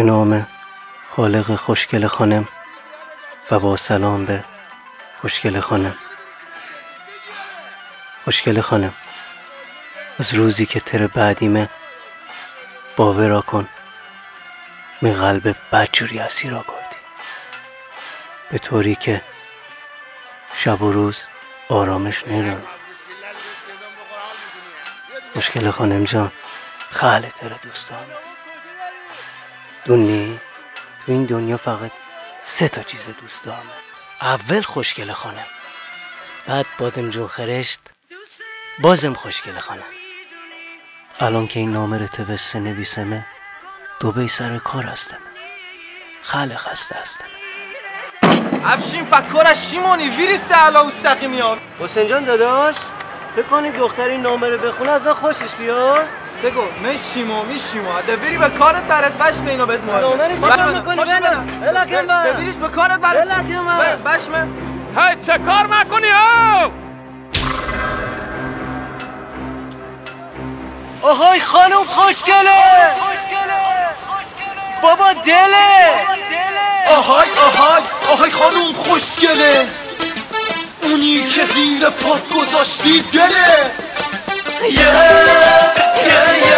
به نام خالق خوشگل خانم و با سلام به خوشگل خانم. خوشگل خانم از روزی که تر بعدیمه باورا کن. می قلب بدجوری اسیرا کردی به طوری که شب و روز آرامش نیدم مشکل خانم جان خاله تره دوستامه دونی تو این دنیا فقط سه تا چیز دوست دارم. اول خوشگل خانم. بعد بادم جون خرشت بازم خوشگل خانم. الان که این نامه رو توسته نویسمه دوبی سر کار هستم. خاله خسته هستم. افشین فکر شیمونی ویریس علا مستقیمی ها حسین جان داداش؟ فکر کنی دختر این نامه رو بخونه از من خوشش بیاد؟ سگو من شیمو می شیمو ده بری به کارت برس بش به اینو بهت مهم نامه رو چیکار می‌کنی بلکم ده بریز به کارت برس. بلکم بش من. هی چه کار می‌کنی او آهای خانم خوشگله. بابا دله. آهای آهای آهای خانوم خوشگله. اونی که زیر پات گذاشتی دله آهای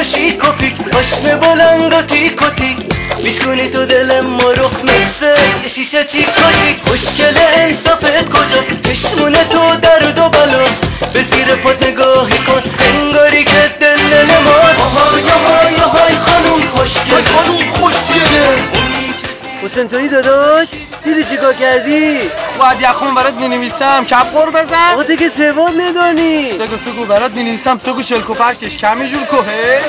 میای تو شیک و پیک پشم بلند و تیک و تیک میشکنی تو دل ما رو مثل شیشه چیک خوشگل انصافت کجاست؟ چشمون تو درد و بلاست. به زیر پات نگاهی کن انگاری که دل ماست آهای آهای آهای خانوم خوشگل خانوم خوشگله. حسین تویی داداش؟ دیدی چیکار کردی؟ باید یخون برات می نویسم کپ قور بزن. آقا دیگه سواد ندانی. سگو سگو برات می نویسم سگو شلکو پرکش. کمی جور کوهه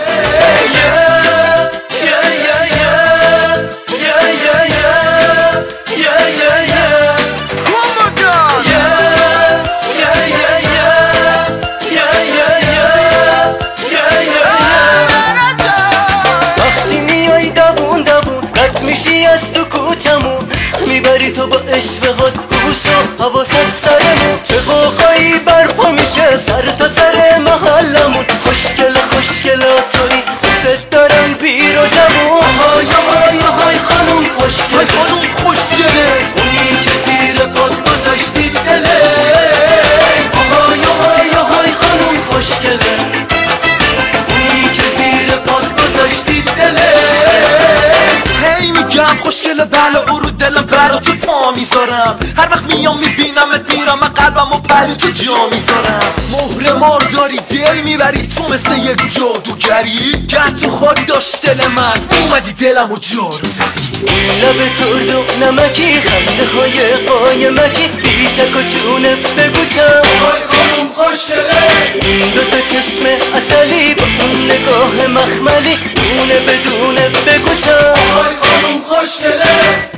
عشق گوش و حواس از سرمون. چه قوقایی برپا میشه سر تا سر محلمون. خوشگل خوشگلا توی دوست دارن پیر و جوون. آهای آهای آهای خانوم خوشگل. می‌ذارم هر وقت میام میبینمت میرم من قلبم و پلی تو جا می‌ذارم. مهر مار داری دل می‌بری تو مثل یک جادوگری گه تو خاک داشت دل من. اومدی دلم و جارو زدی. لب ترد و نمکی خنده های قایمکی بیچک و چونه بگو چم آهای خانوم خوشگله. دو تا چشم اصلی با اون نگاه مخملی. دونه بدونه بگو چم آهای خوشگله.